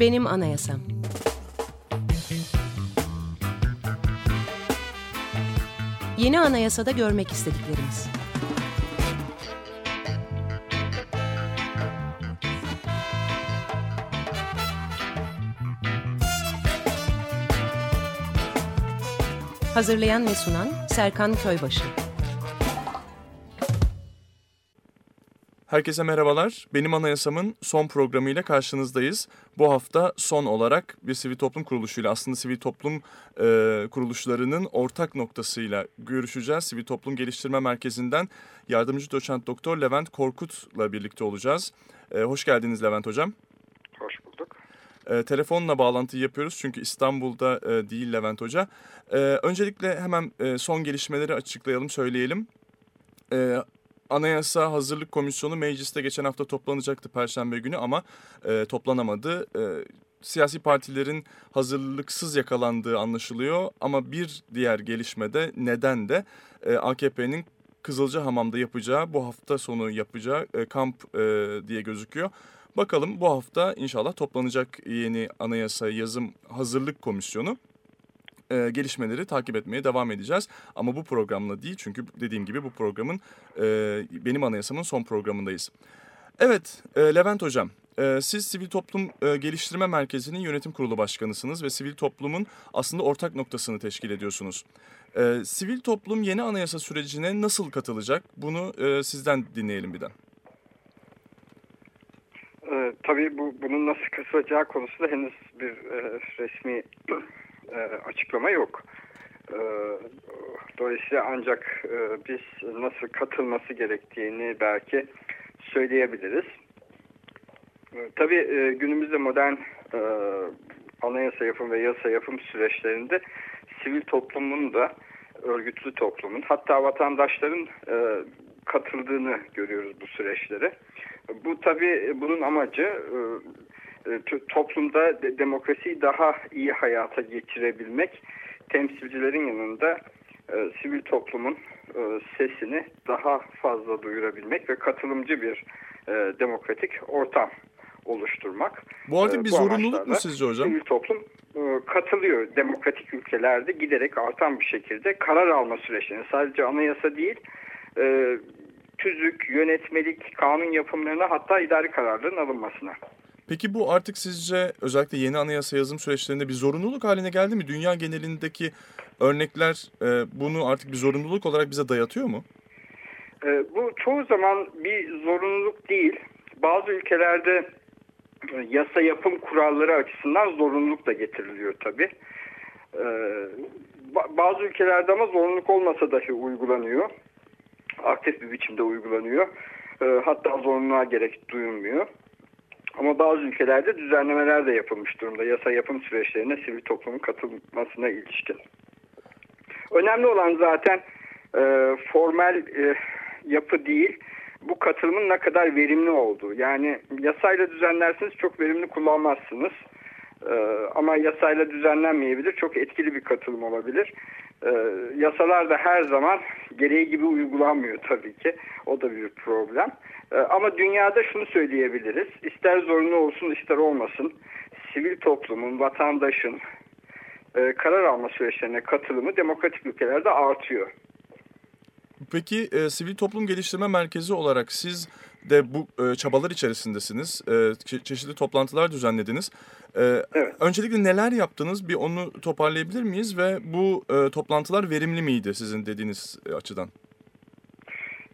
Benim Anayasam Yeni anayasada görmek istediklerimiz. Hazırlayan ve sunan Serkan Köybaşı. Herkese merhabalar. Benim Anayasam'ın son programıyla karşınızdayız. Bu hafta son olarak bir sivil toplum kuruluşuyla aslında sivil toplum e, kuruluşlarının ortak noktasıyla görüşeceğiz. Sivil Toplum Geliştirme Merkezi'nden yardımcı doçent doktor Levent Korkut'la birlikte olacağız. E, hoş geldiniz Levent Hocam. Hoş bulduk. E, telefonla bağlantı yapıyoruz çünkü İstanbul'da e, değil Levent Hoca. E, öncelikle hemen e, son gelişmeleri açıklayalım, söyleyelim. E, Anayasa Hazırlık Komisyonu mecliste geçen hafta toplanacaktı Perşembe günü ama e, toplanamadı. E, siyasi partilerin hazırlıksız yakalandığı anlaşılıyor ama bir diğer gelişmede neden de e, AKP'nin Kızılcahamam'da yapacağı bu hafta sonu yapacağı e, kamp e, diye gözüküyor. Bakalım bu hafta inşallah toplanacak yeni anayasa yazım hazırlık komisyonu e, gelişmeleri takip etmeye devam edeceğiz. Ama bu programla değil çünkü dediğim gibi bu programın e, benim anayasamın son programındayız. Evet e, Levent Hocam e, siz Sivil Toplum e, Geliştirme Merkezi'nin yönetim kurulu başkanısınız ve sivil toplumun aslında ortak noktasını teşkil ediyorsunuz. E, sivil toplum yeni anayasa sürecine nasıl katılacak bunu sizden dinleyelim bir de. Ee, tabii bu bunun nasıl katılacağı konusunda henüz bir resmi e, açıklama yok. E, dolayısıyla ancak e, biz nasıl katılması gerektiğini belki söyleyebiliriz. Tabii günümüzde modern anayasa yapım ve yasa yapım süreçlerinde sivil toplumun da örgütlü toplumun hatta vatandaşların katıldığını görüyoruz bu süreçlere. Bu tabii bunun amacı toplumda demokrasiyi daha iyi hayata geçirebilmek, temsilcilerin yanında e, sivil toplumun e, sesini daha fazla duyurabilmek ve katılımcı bir e, demokratik ortam oluşturmak. Bu artık bir zorunluluk mu sizce hocam? Sivil toplum e, katılıyor demokratik ülkelerde giderek artan bir şekilde karar alma süreçlerine. Sadece anayasa değil, e, tüzük, yönetmelik, kanun yapımlarına hatta idari kararların alınmasına. Peki bu artık sizce özellikle yeni anayasa yazım süreçlerinde bir zorunluluk haline geldi mi? Dünya genelindeki örnekler e, bunu artık bir zorunluluk olarak bize dayatıyor mu? E, bu çoğu zaman bir zorunluluk değil. Bazı ülkelerde e, yasa yapım kuralları açısından zorunluluk da getiriliyor tabii. E, bazı ülkelerde ama zorunluluk olmasa dahi uygulanıyor. Aktif bir biçimde uygulanıyor. E, hatta zorunluluğa gerek duyulmuyor. Ama bazı ülkelerde düzenlemeler de yapılmış durumda yasa yapım süreçlerine sivil toplumun katılmasına ilişkin. Önemli olan zaten e, formal e, yapı değil, bu katılımın ne kadar verimli olduğu. Yani yasayla düzenlersiniz çok verimli kullanmazsınız. E, ama yasayla düzenlenmeyebilir, çok etkili bir katılım olabilir. E, yasalar da her zaman gereği gibi uygulanmıyor tabii ki. O da bir problem. E, ama dünyada şunu söyleyebiliriz. İster zorunlu olsun ister olmasın sivil toplumun, vatandaşın e, karar alma süreçlerine katılımı demokratik ülkelerde artıyor. Peki e, Sivil Toplum Geliştirme Merkezi olarak siz de bu e, çabalar içerisindesiniz. E, çe çeşitli toplantılar düzenlediniz. E, evet. Öncelikle neler yaptınız? Bir onu toparlayabilir miyiz? Ve bu e, toplantılar verimli miydi sizin dediğiniz e, açıdan?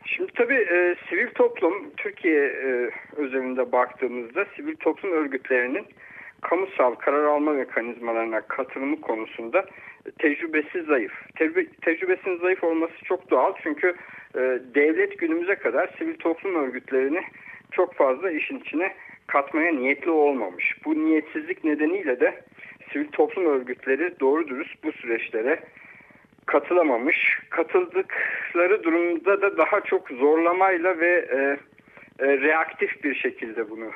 Şimdi tabii e, sivil toplum Türkiye e, özelinde baktığımızda sivil toplum örgütlerinin kamusal karar alma mekanizmalarına katılımı konusunda tecrübesi zayıf. Tecrübe, tecrübesinin zayıf olması çok doğal çünkü e, devlet günümüze kadar sivil toplum örgütlerini çok fazla işin içine katmaya niyetli olmamış. Bu niyetsizlik nedeniyle de sivil toplum örgütleri doğru dürüst bu süreçlere katılamamış. Katıldıkları durumda da daha çok zorlamayla ve e, e, reaktif bir şekilde bunu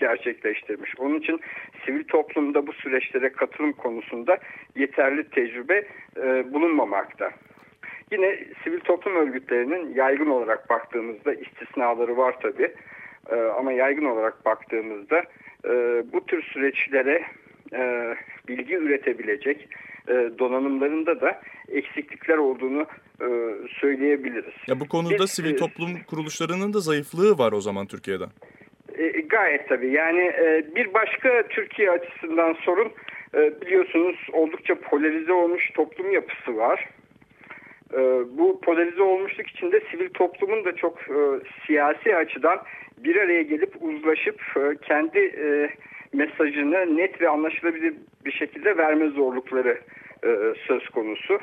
gerçekleştirmiş. Onun için sivil toplumda bu süreçlere katılım konusunda yeterli tecrübe e, bulunmamakta. Yine sivil toplum örgütlerinin yaygın olarak baktığımızda istisnaları var tabi. E, ama yaygın olarak baktığımızda e, bu tür süreçlere e, bilgi üretebilecek e, donanımlarında da eksiklikler olduğunu e, söyleyebiliriz. Ya bu konuda Biz, sivil toplum kuruluşlarının da zayıflığı var o zaman Türkiye'de. Gayet tabii. Yani e, bir başka Türkiye açısından sorun e, biliyorsunuz oldukça polarize olmuş toplum yapısı var. E, bu polarize olmuşluk içinde sivil toplumun da çok siyasi açıdan bir araya gelip uzlaşıp kendi mesajını net ve anlaşılabilir bir şekilde verme zorlukları söz konusu.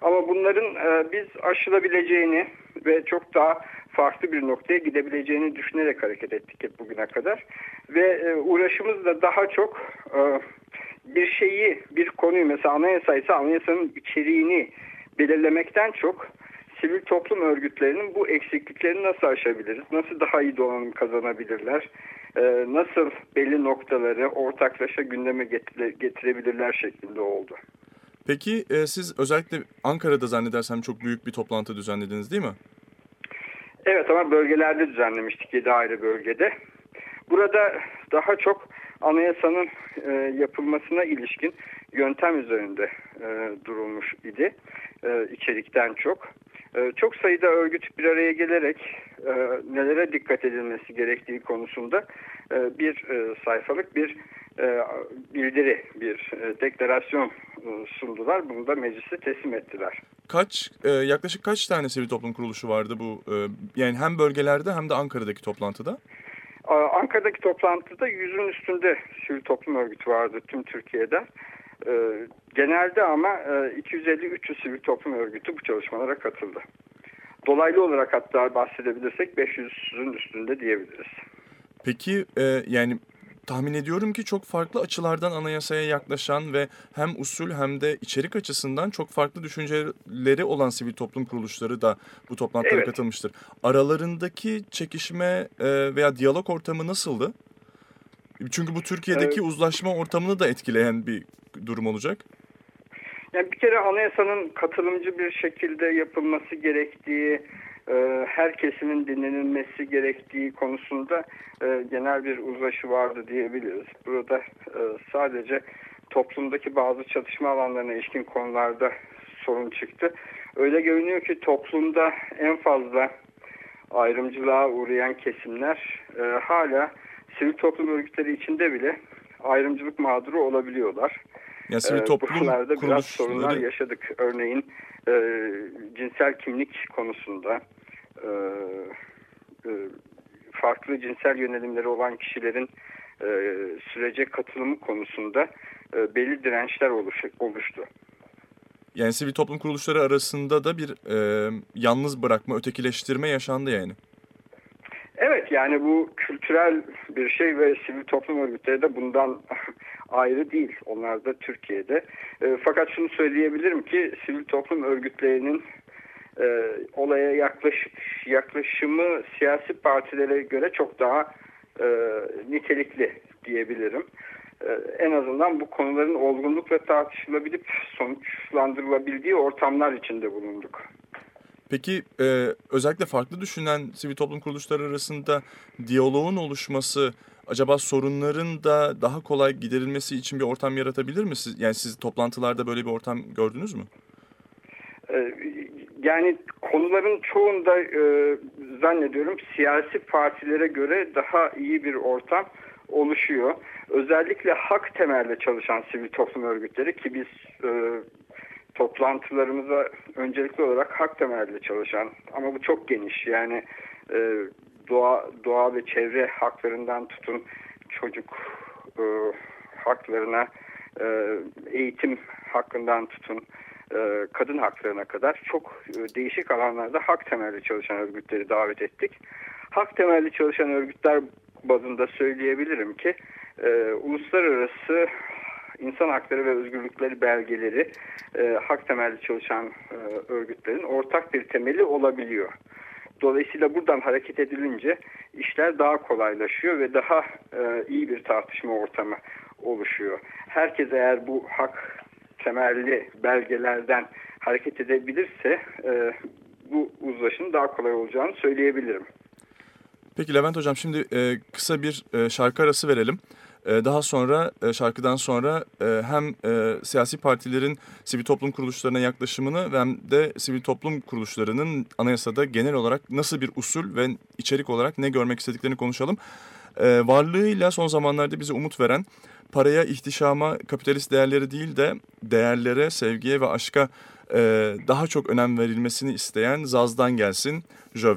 Ama bunların biz aşılabileceğini ve çok daha farklı bir noktaya gidebileceğini düşünerek hareket ettik hep bugüne kadar. Ve e, uğraşımız da daha çok e, bir şeyi, bir konuyu mesela anayasa ise anayasanın içeriğini belirlemekten çok sivil toplum örgütlerinin bu eksikliklerini nasıl aşabiliriz? Nasıl daha iyi donanım kazanabilirler? Ee, nasıl belli noktaları ortaklaşa gündeme getire, getirebilirler şeklinde oldu. Peki e, siz özellikle Ankara'da zannedersem çok büyük bir toplantı düzenlediniz değil mi? Evet ama bölgelerde düzenlemiştik 7 ayrı bölgede. Burada daha çok anayasanın e, yapılmasına ilişkin yöntem üzerinde e, durulmuş idi e, içerikten çok. E, çok sayıda örgüt bir araya gelerek e, nelere dikkat edilmesi gerektiği konusunda e, bir e, sayfalık bir bildiri, bir e, deklarasyon e, sundular. Bunu da meclise teslim ettiler. Kaç, e, yaklaşık kaç tane sivil toplum kuruluşu vardı bu? E, yani hem bölgelerde hem de Ankara'daki toplantıda? Ankara'daki toplantıda yüzün üstünde sivil toplum örgütü vardı tüm Türkiye'de. Genelde ama 250-300 e, sivil toplum örgütü bu çalışmalara katıldı. Dolaylı olarak hatta bahsedebilirsek 500'ün üstünde diyebiliriz. Peki e, yani tahmin ediyorum ki çok farklı açılardan anayasaya yaklaşan ve hem usul hem de içerik açısından çok farklı düşünceleri olan sivil toplum kuruluşları da bu toplantılara evet. katılmıştır. Aralarındaki çekişme e, veya diyalog ortamı nasıldı? Çünkü bu Türkiye'deki evet. uzlaşma ortamını da etkileyen bir durum olacak. Yani bir kere anayasanın katılımcı bir şekilde yapılması gerektiği, e, her kesimin dinlenilmesi gerektiği konusunda e, genel bir uzlaşı vardı diyebiliriz. Burada e, sadece toplumdaki bazı çatışma alanlarına ilişkin konularda sorun çıktı. Öyle görünüyor ki toplumda en fazla ayrımcılığa uğrayan kesimler hala sivil toplum örgütleri içinde bile ayrımcılık mağduru olabiliyorlar. Ya sivil toplum Buralarda biraz sorunlar yaşadık. Örneğin e, cinsel kimlik konusunda e, e, farklı cinsel yönelimleri olan kişilerin e, sürece katılımı konusunda e, belli dirençler oluş, oluştu. Yani sivil toplum kuruluşları arasında da bir e, yalnız bırakma, ötekileştirme yaşandı yani. Evet yani bu kültürel bir şey ve sivil toplum örgütleri de bundan ayrı değil. Onlar da Türkiye'de. E, fakat şunu söyleyebilirim ki sivil toplum örgütlerinin e, olaya yaklaş, yaklaşımı siyasi partilere göre çok daha e, nitelikli diyebilirim. E, en azından bu konuların olgunlukla tartışılabilip sonuçlandırılabildiği ortamlar içinde bulunduk. Peki e, özellikle farklı düşünen sivil toplum kuruluşları arasında diyaloğun oluşması acaba sorunların da daha kolay giderilmesi için bir ortam yaratabilir mi? Siz, yani siz toplantılarda böyle bir ortam gördünüz mü? Ee, yani konuların çoğunda e, zannediyorum siyasi partilere göre daha iyi bir ortam oluşuyor. Özellikle hak temelli çalışan sivil toplum örgütleri ki biz e, toplantılarımıza öncelikli olarak hak temelli çalışan ama bu çok geniş yani e, doğa, doğa ve çevre haklarından tutun çocuk e, haklarına e, eğitim hakkından tutun e, kadın haklarına kadar çok e, değişik alanlarda hak temelli çalışan örgütleri davet ettik. Hak temelli çalışan örgütler bazında söyleyebilirim ki e, uluslararası insan hakları ve özgürlükleri belgeleri e, hak temelli çalışan e, örgütlerin ortak bir temeli olabiliyor. Dolayısıyla buradan hareket edilince işler daha kolaylaşıyor ve daha e, iyi bir tartışma ortamı oluşuyor. Herkes eğer bu hak temelli belgelerden hareket edebilirse e, bu uzlaşının daha kolay olacağını söyleyebilirim. Peki Levent Hocam şimdi e, kısa bir e, şarkı arası verelim. E, daha sonra e, şarkıdan sonra e, hem e, siyasi partilerin sivil toplum kuruluşlarına yaklaşımını hem de sivil toplum kuruluşlarının anayasada genel olarak nasıl bir usul ve içerik olarak ne görmek istediklerini konuşalım. E, varlığıyla son zamanlarda bize umut veren paraya, ihtişama, kapitalist değerleri değil de değerlere, sevgiye ve aşka daha çok önem verilmesini isteyen Zaz'dan gelsin Je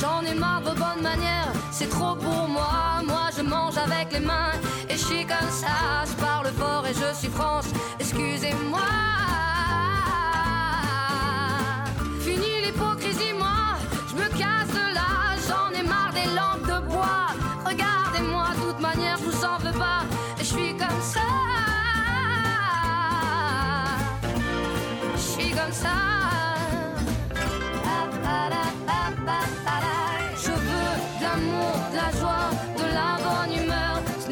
J'en ai marre de vos bonnes manières, c'est trop pour moi. Moi je mange avec les mains et je suis comme ça. Je parle fort et je suis France, excusez-moi. Fini l'hypocrisie, moi, je me casse de là. J'en ai marre des lampes de bois. Regardez-moi, de toute manière, je vous en veux pas. Et je suis comme ça. Je suis comme ça.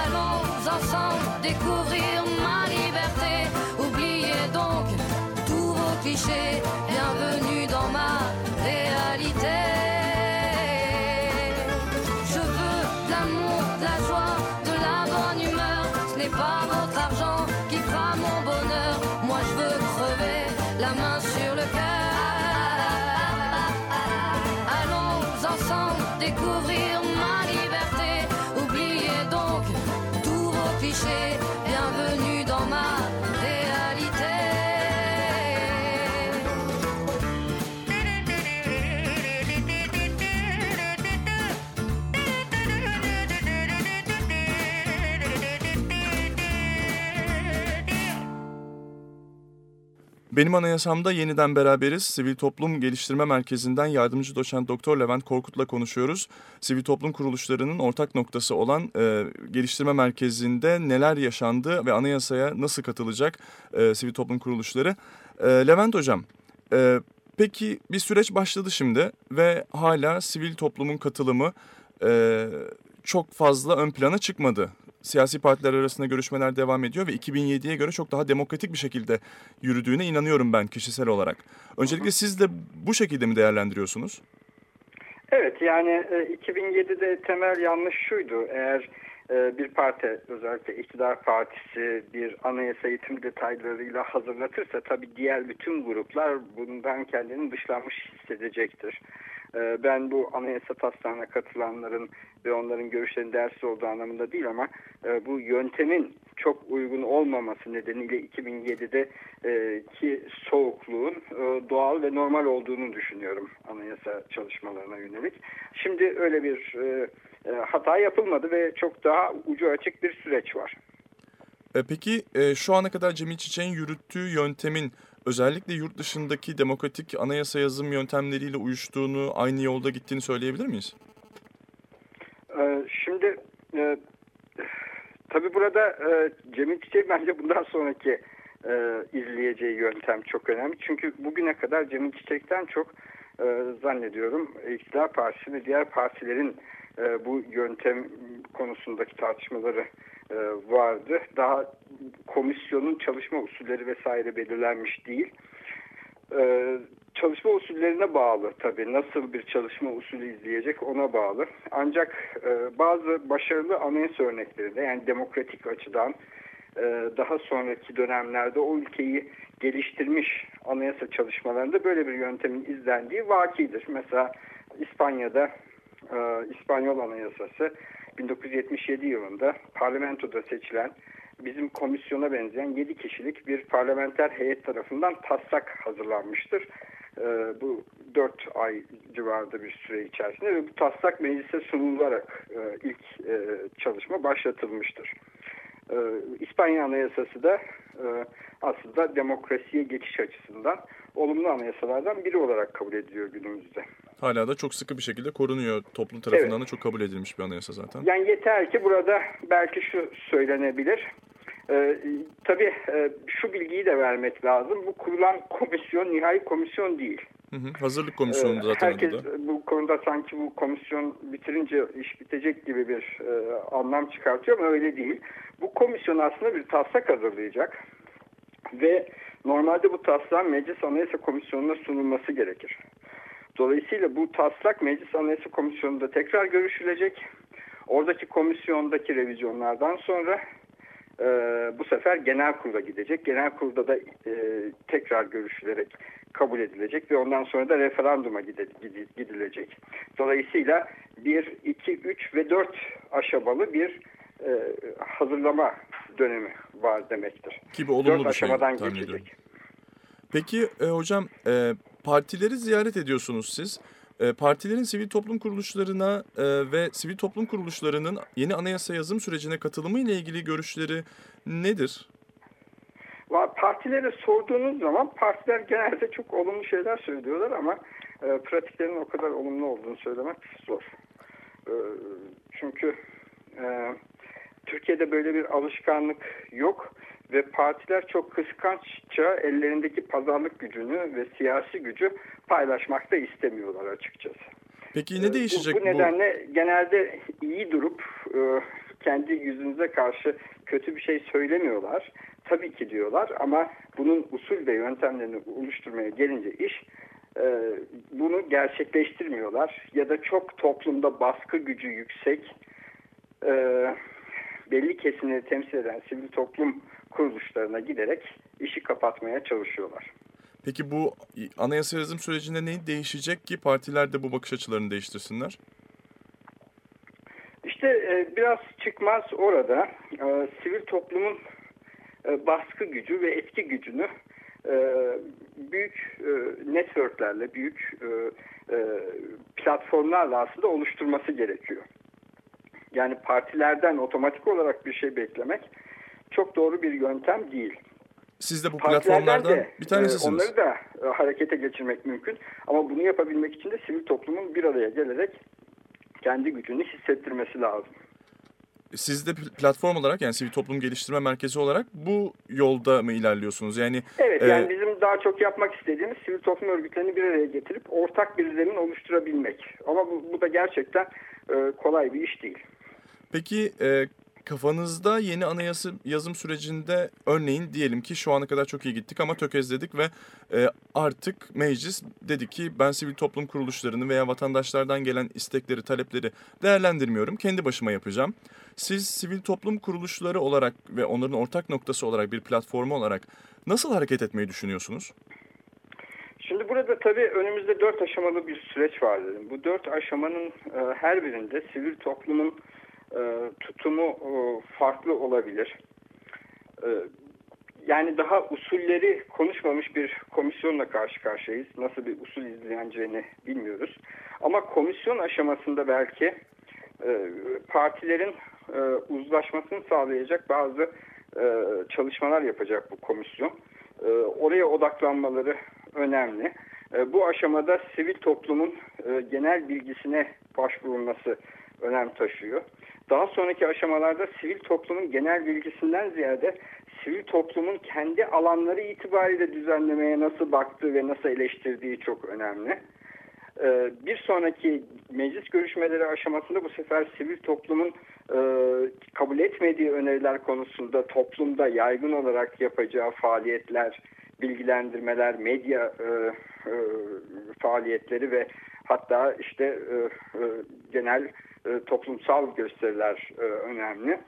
Allons ensemble découvrir ma liberté. Oubliez donc tous vos clichés. Benim anayasamda yeniden beraberiz. Sivil Toplum Geliştirme Merkezi'nden yardımcı doçent doktor Levent Korkut'la konuşuyoruz. Sivil toplum kuruluşlarının ortak noktası olan e, geliştirme merkezinde neler yaşandı ve anayasaya nasıl katılacak e, sivil toplum kuruluşları. E, Levent Hocam, e, peki bir süreç başladı şimdi ve hala sivil toplumun katılımı e, çok fazla ön plana çıkmadı siyasi partiler arasında görüşmeler devam ediyor ve 2007'ye göre çok daha demokratik bir şekilde yürüdüğüne inanıyorum ben kişisel olarak. Öncelikle siz de bu şekilde mi değerlendiriyorsunuz? Evet yani e, 2007'de temel yanlış şuydu. Eğer e, bir parti özellikle iktidar partisi bir anayasayı tüm detaylarıyla hazırlatırsa tabii diğer bütün gruplar bundan kendini dışlanmış hissedecektir. E, ben bu anayasa taslağına katılanların ve onların görüşlerinin değersiz olduğu anlamında değil ama e, bu yöntemin çok uygun olmaması nedeniyle 2007'de e, ki soğukluğun e, doğal ve normal olduğunu düşünüyorum anayasa çalışmalarına yönelik. Şimdi öyle bir hata yapılmadı ve çok daha ucu açık bir süreç var. Peki şu ana kadar Cemil Çiçek'in yürüttüğü yöntemin özellikle yurt dışındaki demokratik anayasa yazım yöntemleriyle uyuştuğunu, aynı yolda gittiğini söyleyebilir miyiz? E, şimdi e, tabii burada e, Cemil Çiçek bence bundan sonraki e, izleyeceği yöntem çok önemli. Çünkü bugüne kadar Cemil Çiçek'ten çok e, zannediyorum İktidar Partisi ve diğer partilerin bu yöntem konusundaki tartışmaları vardı. Daha komisyonun çalışma usulleri vesaire belirlenmiş değil. E, çalışma usullerine bağlı tabii. Nasıl bir çalışma usulü izleyecek ona bağlı. Ancak e, bazı başarılı anayasa örneklerinde yani demokratik açıdan e, daha sonraki dönemlerde o ülkeyi geliştirmiş anayasa çalışmalarında böyle bir yöntemin izlendiği vakidir. Mesela İspanya'da e, İspanyol Anayasası 1977 yılında parlamentoda seçilen bizim komisyona benzeyen 7 kişilik bir parlamenter heyet tarafından taslak hazırlanmıştır. E, bu 4 ay civarında bir süre içerisinde ve bu taslak meclise sunularak e, ilk e, çalışma başlatılmıştır. E, İspanya Anayasası da e, aslında demokrasiye geçiş açısından olumlu anayasalardan biri olarak kabul ediliyor günümüzde. Hala da çok sıkı bir şekilde korunuyor. Toplum tarafından evet. da çok kabul edilmiş bir anayasa zaten. Yani yeter ki burada belki şu söylenebilir. Ee, tabii e, şu bilgiyi de vermek lazım. Bu kurulan komisyon nihai komisyon değil. Hı hı, hazırlık komisyonu ee, zaten Herkes bu konuda sanki bu komisyon bitirince iş bitecek gibi bir e, anlam çıkartıyor ama öyle değil. Bu komisyon aslında bir taslak hazırlayacak ve normalde bu taslağın Meclis Anayasa Komisyonu'na sunulması gerekir. Dolayısıyla bu taslak Meclis Anayasa Komisyonu'nda tekrar görüşülecek. Oradaki komisyondaki revizyonlardan sonra e, bu sefer genel kurula gidecek. Genel kurulda da e, tekrar görüşülerek kabul edilecek ve ondan sonra da referanduma gidilecek. Dolayısıyla 1, 2, 3 ve 4 aşamalı bir e, hazırlama dönemi var demektir. Ki bu olumlu 4 bir şey aşamadan geçecek. Peki e, hocam e, partileri ziyaret ediyorsunuz siz. E, partilerin sivil toplum kuruluşlarına e, ve sivil toplum kuruluşlarının yeni anayasa yazım sürecine katılımı ile ilgili görüşleri nedir? Partilere sorduğunuz zaman partiler genelde çok olumlu şeyler söylüyorlar ama e, pratiklerin o kadar olumlu olduğunu söylemek zor. E, çünkü Türkiye'de böyle bir alışkanlık yok ve partiler çok kıskançça ellerindeki pazarlık gücünü ve siyasi gücü paylaşmakta istemiyorlar açıkçası. Peki ne ee, değişecek bu? Bu nedenle bu? genelde iyi durup e, kendi yüzünüze karşı kötü bir şey söylemiyorlar. Tabii ki diyorlar ama bunun usul ve yöntemlerini oluşturmaya gelince iş e, bunu gerçekleştirmiyorlar. Ya da çok toplumda baskı gücü yüksek e, belli kesimleri temsil eden sivil toplum kuruluşlarına giderek işi kapatmaya çalışıyorlar. Peki bu anayasa yazım sürecinde ne değişecek ki partiler de bu bakış açılarını değiştirsinler? İşte e, biraz çıkmaz orada e, sivil toplumun e, baskı gücü ve etki gücünü büyük networklerle, büyük platformlarla aslında oluşturması gerekiyor. Yani partilerden otomatik olarak bir şey beklemek çok doğru bir yöntem değil. Siz de bu platformlardan de, bir tanesisiniz. Onları da e, harekete geçirmek mümkün. Ama bunu yapabilmek için de sivil toplumun bir araya gelerek kendi gücünü hissettirmesi lazım. Siz de platform olarak yani Sivil Toplum Geliştirme Merkezi olarak bu yolda mı ilerliyorsunuz? Yani Evet e, yani bizim daha çok yapmak istediğimiz sivil toplum örgütlerini bir araya getirip ortak bir zemin oluşturabilmek. Ama bu, bu da gerçekten e, kolay bir iş değil. Peki e, kafanızda yeni anayasa yazım sürecinde örneğin diyelim ki şu ana kadar çok iyi gittik ama tökezledik ve e, artık meclis dedi ki ben sivil toplum kuruluşlarını veya vatandaşlardan gelen istekleri, talepleri değerlendirmiyorum. Kendi başıma yapacağım. Siz sivil toplum kuruluşları olarak ve onların ortak noktası olarak bir platformu olarak nasıl hareket etmeyi düşünüyorsunuz? Şimdi burada tabii önümüzde dört aşamalı bir süreç var dedim. Bu dört aşamanın e, her birinde sivil toplumun e, tutumu e, farklı olabilir. yani daha usulleri konuşmamış bir komisyonla karşı karşıyayız. Nasıl bir usul izleneceğini bilmiyoruz. Ama komisyon aşamasında belki partilerin uzlaşmasını sağlayacak bazı çalışmalar yapacak bu komisyon. Oraya odaklanmaları önemli. Bu aşamada sivil toplumun genel bilgisine başvurulması önem taşıyor. Daha sonraki aşamalarda sivil toplumun genel bilgisinden ziyade sivil toplumun kendi alanları itibariyle düzenlemeye nasıl baktığı ve nasıl eleştirdiği çok önemli. Ee, bir sonraki meclis görüşmeleri aşamasında bu sefer sivil toplumun e, kabul etmediği öneriler konusunda toplumda yaygın olarak yapacağı faaliyetler, bilgilendirmeler, medya e, e, faaliyetleri ve hatta işte genel e, toplumsal gösteriler e, önemli.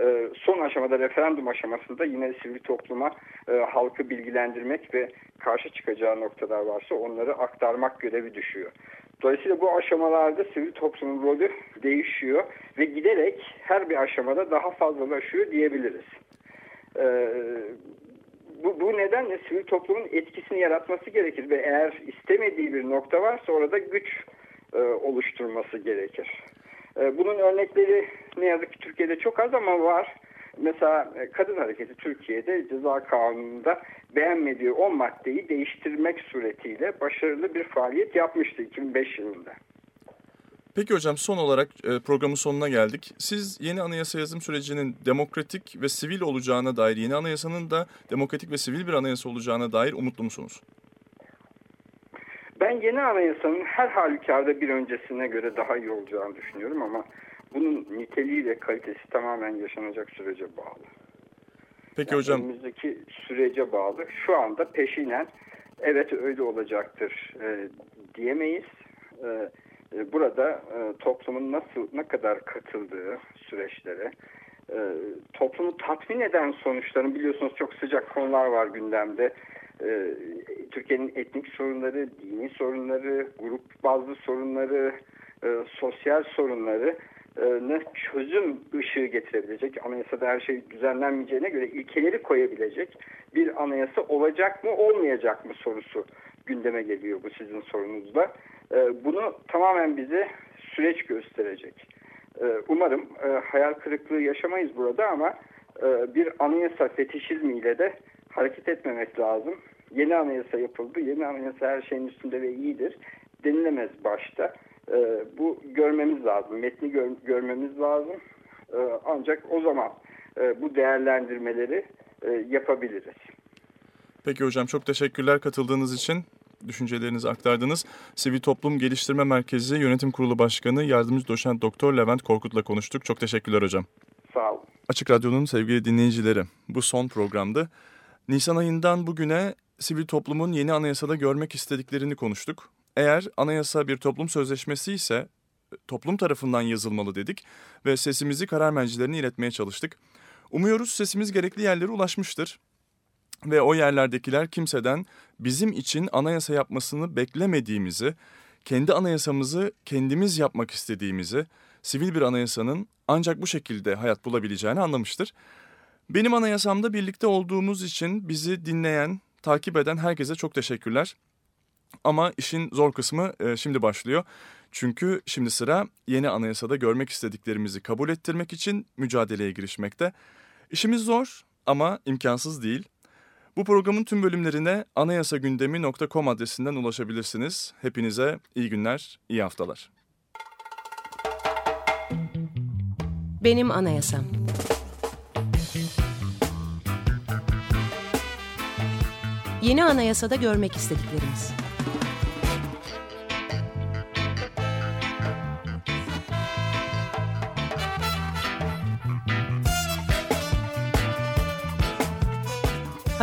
E, son aşamada referandum aşamasında yine sivil topluma e, halkı bilgilendirmek ve karşı çıkacağı noktalar varsa onları aktarmak görevi düşüyor. Dolayısıyla bu aşamalarda sivil toplumun rolü değişiyor ve giderek her bir aşamada daha fazlalaşıyor diyebiliriz. E, bu, bu nedenle sivil toplumun etkisini yaratması gerekir ve eğer istemediği bir nokta varsa orada güç e, oluşturması gerekir. E, bunun örnekleri ne yazık ki Türkiye'de çok az ama var. Mesela e, kadın hareketi Türkiye'de ceza kanununda beğenmediği 10 maddeyi değiştirmek suretiyle başarılı bir faaliyet yapmıştı 2005 yılında. Peki hocam son olarak e, programın sonuna geldik. Siz yeni anayasa yazım sürecinin demokratik ve sivil olacağına dair, yeni anayasanın da demokratik ve sivil bir anayasa olacağına dair umutlu musunuz? Ben yeni anayasanın her halükarda bir öncesine göre daha iyi olacağını düşünüyorum ama bunun niteliği ve kalitesi tamamen yaşanacak sürece bağlı. Peki yani hocam. Önümüzdeki sürece bağlı. Şu anda peşinen evet öyle olacaktır e, diyemeyiz. E, e burada e, toplumun nasıl ne kadar katıldığı süreçlere, e, toplumu tatmin eden sonuçların biliyorsunuz çok sıcak konular var gündemde. E, Türkiye'nin etnik sorunları, dini sorunları, grup bazı sorunları, e, sosyal sorunları e, ne çözüm ışığı getirebilecek, anayasada her şey düzenlenmeyeceğine göre ilkeleri koyabilecek bir anayasa olacak mı olmayacak mı sorusu gündeme geliyor bu sizin sorunuzda. E, bunu tamamen bize süreç gösterecek. E, umarım e, hayal kırıklığı yaşamayız burada ama e, bir anayasa fetişizmiyle de hareket etmemek lazım. Yeni anayasa yapıldı. Yeni anayasa her şeyin üstünde ve iyidir. Denilemez başta. E, bu görmemiz lazım. Metni gör, görmemiz lazım. E, ancak o zaman e, bu değerlendirmeleri e, yapabiliriz. Peki hocam çok teşekkürler katıldığınız için düşüncelerinizi aktardınız. Sivil Toplum Geliştirme Merkezi Yönetim Kurulu Başkanı Yardımcı Doçent Doktor Levent Korkut'la konuştuk. Çok teşekkürler hocam. Sağ olun. Açık Radyo'nun sevgili dinleyicileri bu son programdı. Nisan ayından bugüne sivil toplumun yeni anayasada görmek istediklerini konuştuk. Eğer anayasa bir toplum sözleşmesi ise toplum tarafından yazılmalı dedik ve sesimizi karar mercilerine iletmeye çalıştık. Umuyoruz sesimiz gerekli yerlere ulaşmıştır ve o yerlerdekiler kimseden bizim için anayasa yapmasını beklemediğimizi, kendi anayasamızı kendimiz yapmak istediğimizi, sivil bir anayasanın ancak bu şekilde hayat bulabileceğini anlamıştır. Benim anayasamda birlikte olduğumuz için bizi dinleyen, takip eden herkese çok teşekkürler. Ama işin zor kısmı e, şimdi başlıyor. Çünkü şimdi sıra yeni anayasada görmek istediklerimizi kabul ettirmek için mücadeleye girişmekte. İşimiz zor ama imkansız değil. Bu programın tüm bölümlerine anayasagündemi.com adresinden ulaşabilirsiniz. Hepinize iyi günler, iyi haftalar. Benim Anayasam Yeni anayasada görmek istediklerimiz.